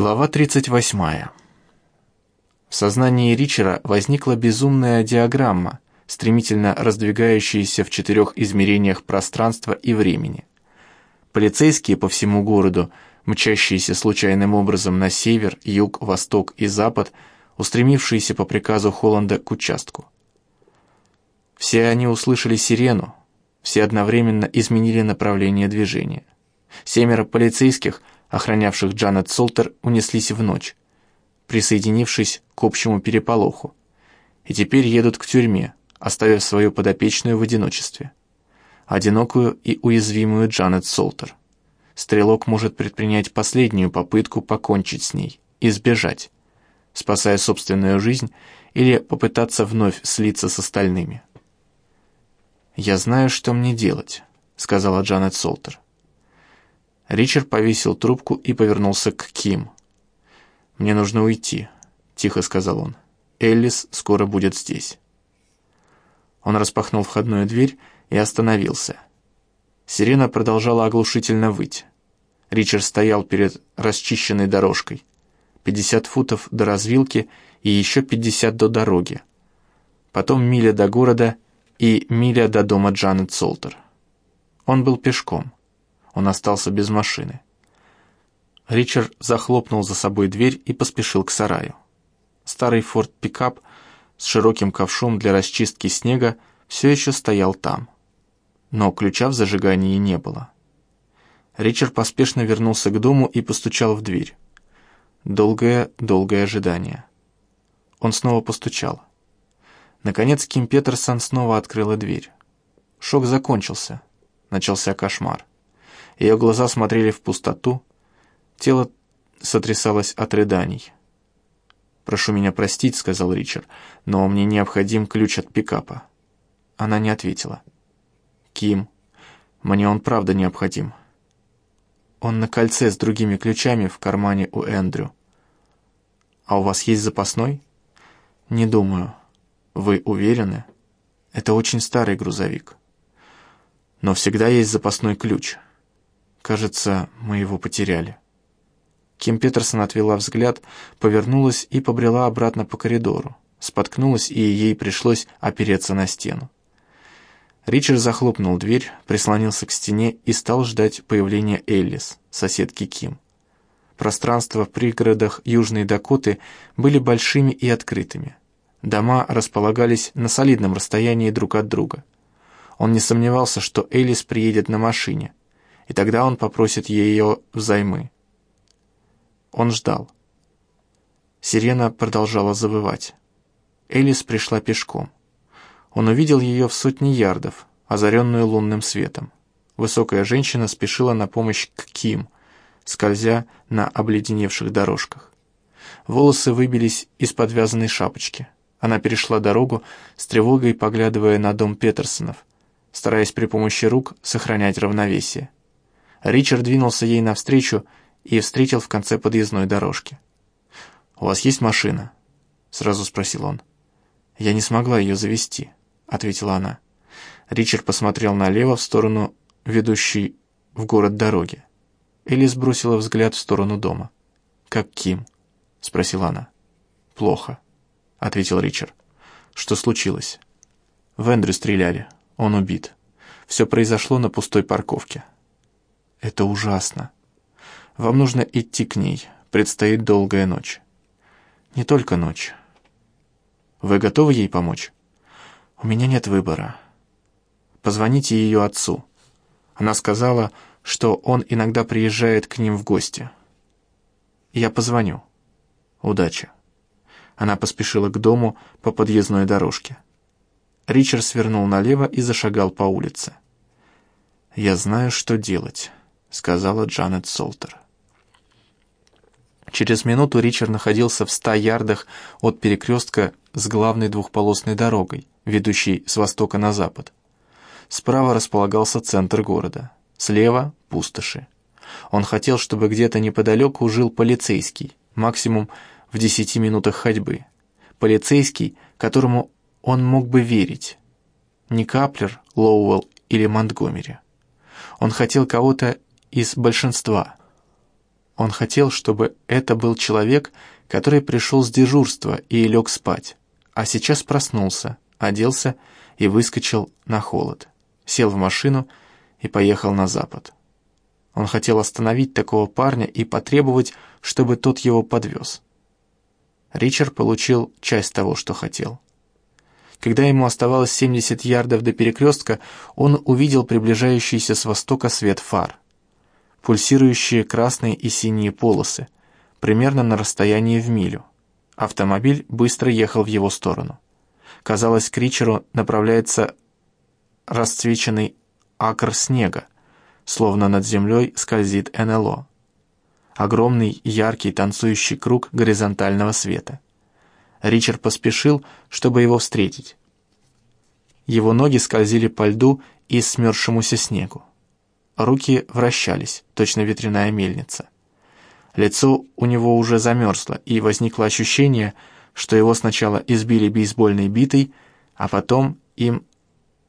Глава 38. В сознании Ричера возникла безумная диаграмма, стремительно раздвигающаяся в четырех измерениях пространства и времени. Полицейские по всему городу, мчащиеся случайным образом на север, юг, восток и запад, устремившиеся по приказу Холланда к участку. Все они услышали сирену, все одновременно изменили направление движения. Семеро полицейских – охранявших Джанет Солтер, унеслись в ночь, присоединившись к общему переполоху, и теперь едут к тюрьме, оставив свою подопечную в одиночестве. Одинокую и уязвимую Джанет Солтер. Стрелок может предпринять последнюю попытку покончить с ней и сбежать, спасая собственную жизнь или попытаться вновь слиться с остальными. «Я знаю, что мне делать», — сказала Джанет Солтер. Ричард повесил трубку и повернулся к Ким. «Мне нужно уйти», — тихо сказал он. «Эллис скоро будет здесь». Он распахнул входную дверь и остановился. Сирена продолжала оглушительно выть. Ричард стоял перед расчищенной дорожкой. 50 футов до развилки и еще 50 до дороги. Потом миля до города и миля до дома Джанет Солтер. Он был пешком. Он остался без машины. Ричард захлопнул за собой дверь и поспешил к сараю. Старый форт-пикап с широким ковшом для расчистки снега все еще стоял там. Но ключа в зажигании не было. Ричард поспешно вернулся к дому и постучал в дверь. Долгое-долгое ожидание. Он снова постучал. Наконец Ким Петерсон снова открыла дверь. Шок закончился. Начался кошмар. Ее глаза смотрели в пустоту, тело сотрясалось от рыданий. «Прошу меня простить», — сказал Ричард, — «но мне необходим ключ от пикапа». Она не ответила. «Ким, мне он правда необходим». «Он на кольце с другими ключами в кармане у Эндрю». «А у вас есть запасной?» «Не думаю». «Вы уверены?» «Это очень старый грузовик». «Но всегда есть запасной ключ». Кажется, мы его потеряли. Ким Петерсон отвела взгляд, повернулась и побрела обратно по коридору. Споткнулась, и ей пришлось опереться на стену. Ричард захлопнул дверь, прислонился к стене и стал ждать появления Эллис, соседки Ким. Пространства в пригородах Южной Дакоты были большими и открытыми. Дома располагались на солидном расстоянии друг от друга. Он не сомневался, что Эллис приедет на машине – и тогда он попросит ее взаймы. Он ждал. Сирена продолжала завывать. Элис пришла пешком. Он увидел ее в сотни ярдов, озаренную лунным светом. Высокая женщина спешила на помощь к Ким, скользя на обледеневших дорожках. Волосы выбились из подвязанной шапочки. Она перешла дорогу, с тревогой поглядывая на дом Петерсонов, стараясь при помощи рук сохранять равновесие. Ричард двинулся ей навстречу и встретил в конце подъездной дорожки. «У вас есть машина?» — сразу спросил он. «Я не смогла ее завести», — ответила она. Ричард посмотрел налево в сторону ведущей в город дороги. Элис бросила взгляд в сторону дома. «Как Ким?» — спросила она. «Плохо», — ответил Ричард. «Что случилось?» «В Эндрю стреляли. Он убит. Все произошло на пустой парковке». Это ужасно. Вам нужно идти к ней. Предстоит долгая ночь. Не только ночь. Вы готовы ей помочь? У меня нет выбора. Позвоните ее отцу. Она сказала, что он иногда приезжает к ним в гости. Я позвоню. Удачи. Она поспешила к дому по подъездной дорожке. Ричард свернул налево и зашагал по улице. «Я знаю, что делать». — сказала Джанет Солтер. Через минуту Ричард находился в ста ярдах от перекрестка с главной двухполосной дорогой, ведущей с востока на запад. Справа располагался центр города, слева — пустоши. Он хотел, чтобы где-то неподалеку жил полицейский, максимум в десяти минутах ходьбы. Полицейский, которому он мог бы верить. Не Каплер, Лоуэлл или Монтгомери. Он хотел кого-то из большинства. Он хотел, чтобы это был человек, который пришел с дежурства и лег спать, а сейчас проснулся, оделся и выскочил на холод, сел в машину и поехал на запад. Он хотел остановить такого парня и потребовать, чтобы тот его подвез. Ричард получил часть того, что хотел. Когда ему оставалось 70 ярдов до перекрестка, он увидел приближающийся с востока свет фар пульсирующие красные и синие полосы, примерно на расстоянии в милю. Автомобиль быстро ехал в его сторону. Казалось, к Ричеру направляется расцвеченный акр снега, словно над землей скользит НЛО. Огромный яркий танцующий круг горизонтального света. Ричард поспешил, чтобы его встретить. Его ноги скользили по льду и смерзшемуся снегу. Руки вращались, точно ветряная мельница. Лицо у него уже замерзло, и возникло ощущение, что его сначала избили бейсбольной битой, а потом им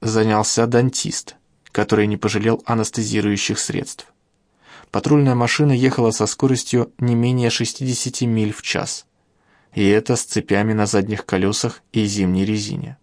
занялся дантист, который не пожалел анестезирующих средств. Патрульная машина ехала со скоростью не менее 60 миль в час, и это с цепями на задних колесах и зимней резине.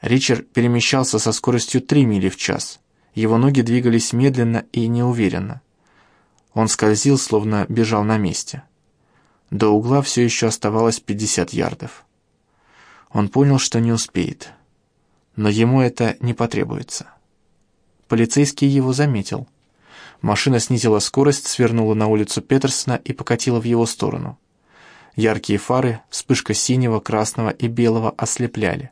Ричард перемещался со скоростью 3 мили в час – его ноги двигались медленно и неуверенно. Он скользил, словно бежал на месте. До угла все еще оставалось 50 ярдов. Он понял, что не успеет. Но ему это не потребуется. Полицейский его заметил. Машина снизила скорость, свернула на улицу Петерсона и покатила в его сторону. Яркие фары, вспышка синего, красного и белого ослепляли.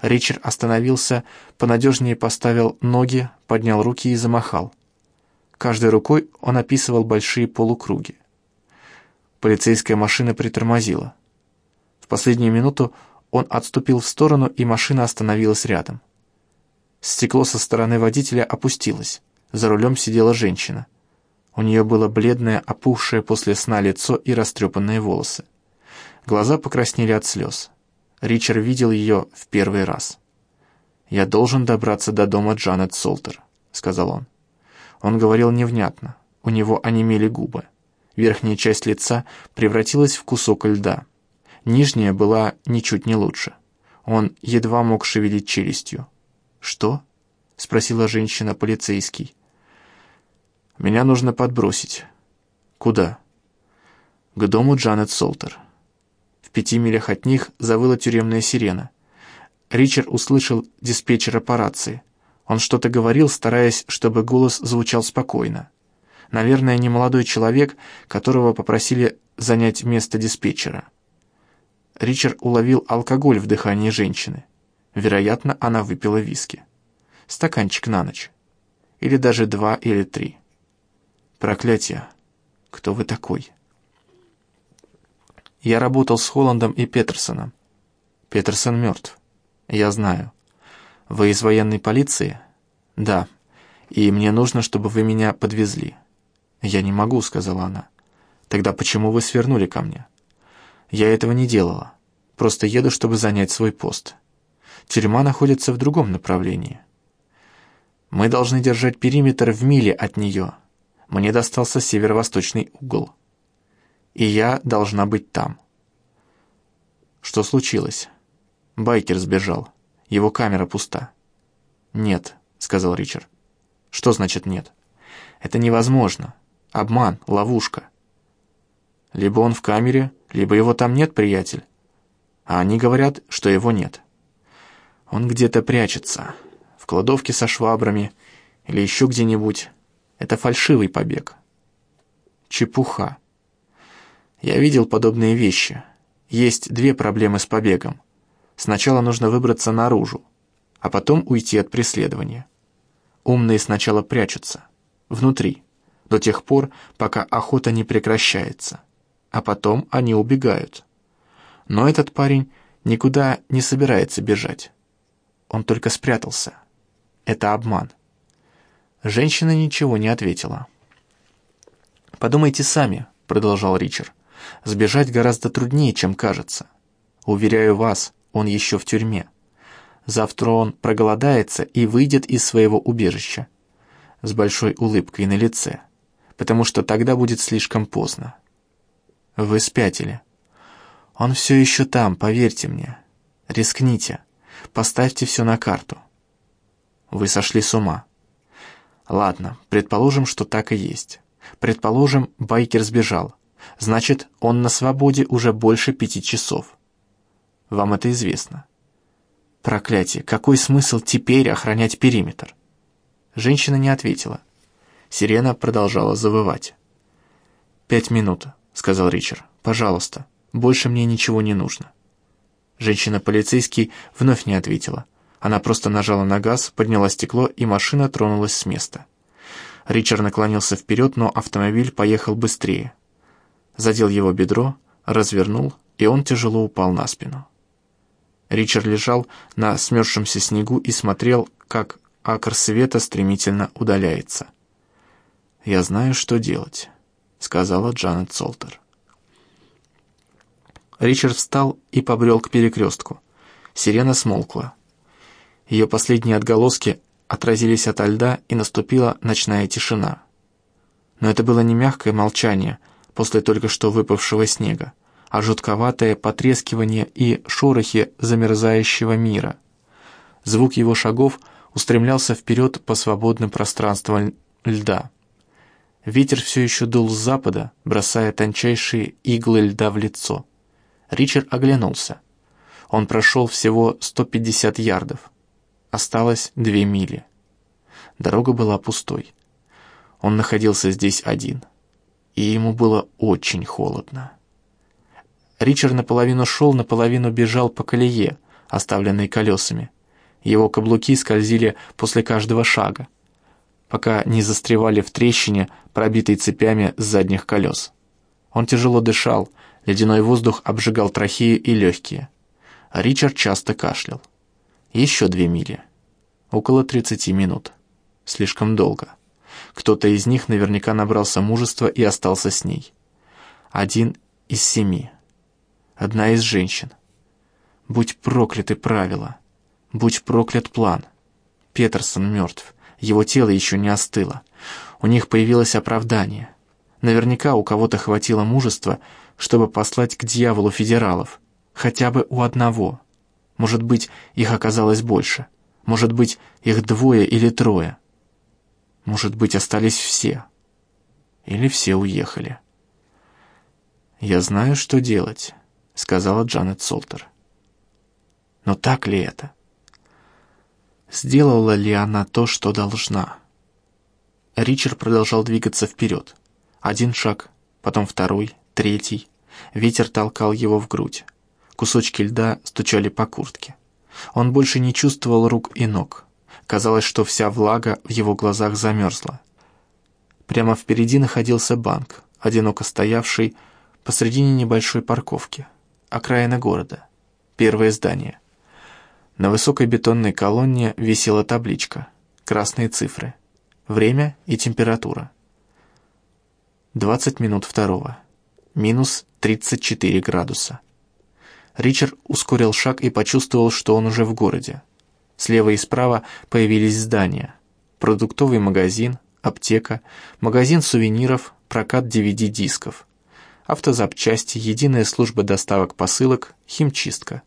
Ричард остановился, понадежнее поставил ноги, поднял руки и замахал. Каждой рукой он описывал большие полукруги. Полицейская машина притормозила. В последнюю минуту он отступил в сторону, и машина остановилась рядом. Стекло со стороны водителя опустилось. За рулем сидела женщина. У нее было бледное, опухшее после сна лицо и растрепанные волосы. Глаза покраснели от слез. Ричард видел ее в первый раз. «Я должен добраться до дома Джанет Солтер», — сказал он. Он говорил невнятно, у него онемели губы. Верхняя часть лица превратилась в кусок льда. Нижняя была ничуть не лучше. Он едва мог шевелить челюстью. «Что?» — спросила женщина-полицейский. «Меня нужно подбросить». «Куда?» «К дому Джанет Солтер». В пяти милях от них завыла тюремная сирена. Ричард услышал диспетчера по рации. Он что-то говорил, стараясь, чтобы голос звучал спокойно. Наверное, не молодой человек, которого попросили занять место диспетчера. Ричард уловил алкоголь в дыхании женщины. Вероятно, она выпила виски. Стаканчик на ночь. Или даже два или три. Проклятие. Кто вы такой? Я работал с Холландом и Петерсоном. Петерсон мертв. Я знаю. Вы из военной полиции? Да. И мне нужно, чтобы вы меня подвезли. Я не могу, сказала она. Тогда почему вы свернули ко мне? Я этого не делала. Просто еду, чтобы занять свой пост. Тюрьма находится в другом направлении. Мы должны держать периметр в миле от нее. Мне достался северо-восточный угол и я должна быть там. Что случилось? Байкер сбежал. Его камера пуста. Нет, сказал Ричард. Что значит нет? Это невозможно. Обман, ловушка. Либо он в камере, либо его там нет, приятель. А они говорят, что его нет. Он где-то прячется. В кладовке со швабрами или еще где-нибудь. Это фальшивый побег. Чепуха. Я видел подобные вещи. Есть две проблемы с побегом. Сначала нужно выбраться наружу, а потом уйти от преследования. Умные сначала прячутся, внутри, до тех пор, пока охота не прекращается, а потом они убегают. Но этот парень никуда не собирается бежать. Он только спрятался. Это обман. Женщина ничего не ответила. «Подумайте сами», — продолжал Ричард. Сбежать гораздо труднее, чем кажется. Уверяю вас, он еще в тюрьме. Завтра он проголодается и выйдет из своего убежища. С большой улыбкой на лице. потому что тогда будет слишком поздно. Вы спятили. Он все еще там, поверьте мне. Рискните. Поставьте все на карту. Вы сошли с ума. Ладно, предположим, что так и есть. Предположим, байкер сбежал. Значит, он на свободе уже больше пяти часов. Вам это известно. Проклятие, какой смысл теперь охранять периметр? Женщина не ответила. Сирена продолжала завывать. «Пять минут», — сказал Ричард. «Пожалуйста, больше мне ничего не нужно». Женщина-полицейский вновь не ответила. Она просто нажала на газ, подняла стекло, и машина тронулась с места. Ричард наклонился вперед, но автомобиль поехал быстрее. Задел его бедро, развернул, и он тяжело упал на спину. Ричард лежал на смерзшемся снегу и смотрел, как акр света стремительно удаляется. «Я знаю, что делать», — сказала Джанет Солтер. Ричард встал и побрел к перекрестку. Сирена смолкла. Ее последние отголоски отразились ото льда, и наступила ночная тишина. Но это было не мягкое молчание после только что выпавшего снега, а жутковатое потрескивание и шорохи замерзающего мира. Звук его шагов устремлялся вперед по свободным пространствам льда. Ветер все еще дул с запада, бросая тончайшие иглы льда в лицо. Ричард оглянулся. Он прошел всего 150 ярдов. Осталось две мили. Дорога была пустой. Он находился здесь один. И ему было очень холодно. Ричард наполовину шел, наполовину бежал по колее, оставленной колесами. Его каблуки скользили после каждого шага, пока не застревали в трещине, пробитой цепями с задних колес. Он тяжело дышал, ледяной воздух обжигал трахею и легкие. Ричард часто кашлял. Еще две мили. Около тридцати минут. Слишком долго. Кто-то из них наверняка набрался мужества и остался с ней. Один из семи. Одна из женщин. Будь прокляты правила. Будь проклят план. Петерсон мертв. Его тело еще не остыло. У них появилось оправдание. Наверняка у кого-то хватило мужества, чтобы послать к дьяволу федералов. Хотя бы у одного. Может быть, их оказалось больше. Может быть, их двое или трое. Может быть, остались все. Или все уехали. «Я знаю, что делать», — сказала Джанет Солтер. «Но так ли это? Сделала ли она то, что должна?» Ричард продолжал двигаться вперед. Один шаг, потом второй, третий. Ветер толкал его в грудь. Кусочки льда стучали по куртке. Он больше не чувствовал рук и ног. Казалось, что вся влага в его глазах замерзла. Прямо впереди находился банк, одиноко стоявший посредине небольшой парковки. Окраина города. Первое здание. На высокой бетонной колонне висела табличка. Красные цифры. Время и температура. 20 минут второго. Минус 34 градуса. Ричард ускорил шаг и почувствовал, что он уже в городе. Слева и справа появились здания. Продуктовый магазин, аптека, магазин сувениров, прокат DVD-дисков, автозапчасти, единая служба доставок посылок, химчистка.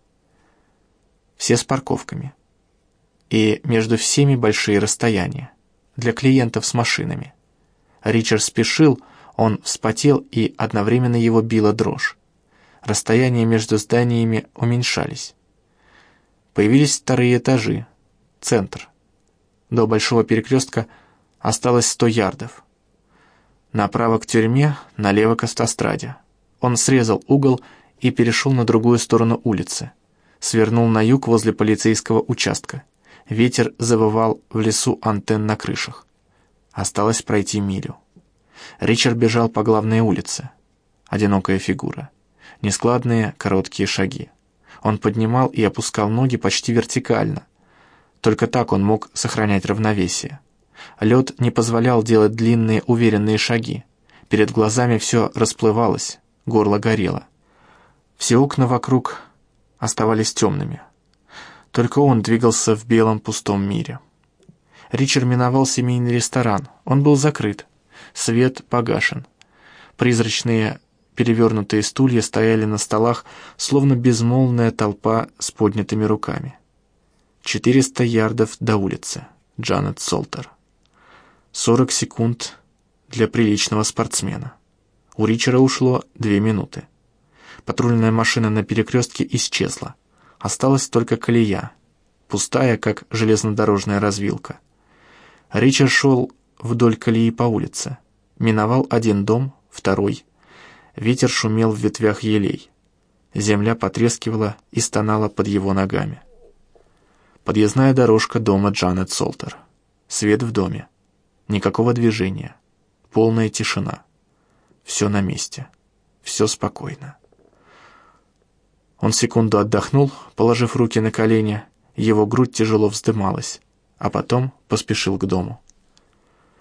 Все с парковками. И между всеми большие расстояния. Для клиентов с машинами. Ричард спешил, он вспотел и одновременно его била дрожь расстояния между зданиями уменьшались. Появились вторые этажи, центр. До большого перекрестка осталось сто ярдов. Направо к тюрьме, налево к автостраде. Он срезал угол и перешел на другую сторону улицы. Свернул на юг возле полицейского участка. Ветер завывал в лесу антенн на крышах. Осталось пройти милю. Ричард бежал по главной улице. Одинокая фигура нескладные короткие шаги. Он поднимал и опускал ноги почти вертикально. Только так он мог сохранять равновесие. Лед не позволял делать длинные уверенные шаги. Перед глазами все расплывалось, горло горело. Все окна вокруг оставались темными. Только он двигался в белом пустом мире. Ричард миновал семейный ресторан. Он был закрыт. Свет погашен. Призрачные перевернутые стулья стояли на столах, словно безмолвная толпа с поднятыми руками. Четыреста ярдов до улицы. Джанет Солтер. Сорок секунд для приличного спортсмена. У Ричера ушло две минуты. Патрульная машина на перекрестке исчезла. Осталась только колея, пустая, как железнодорожная развилка. Ричард шел вдоль колеи по улице. Миновал один дом, второй. Ветер шумел в ветвях елей. Земля потрескивала и стонала под его ногами. Подъездная дорожка дома Джанет Солтер. Свет в доме. Никакого движения. Полная тишина. Все на месте. Все спокойно. Он секунду отдохнул, положив руки на колени, его грудь тяжело вздымалась, а потом поспешил к дому.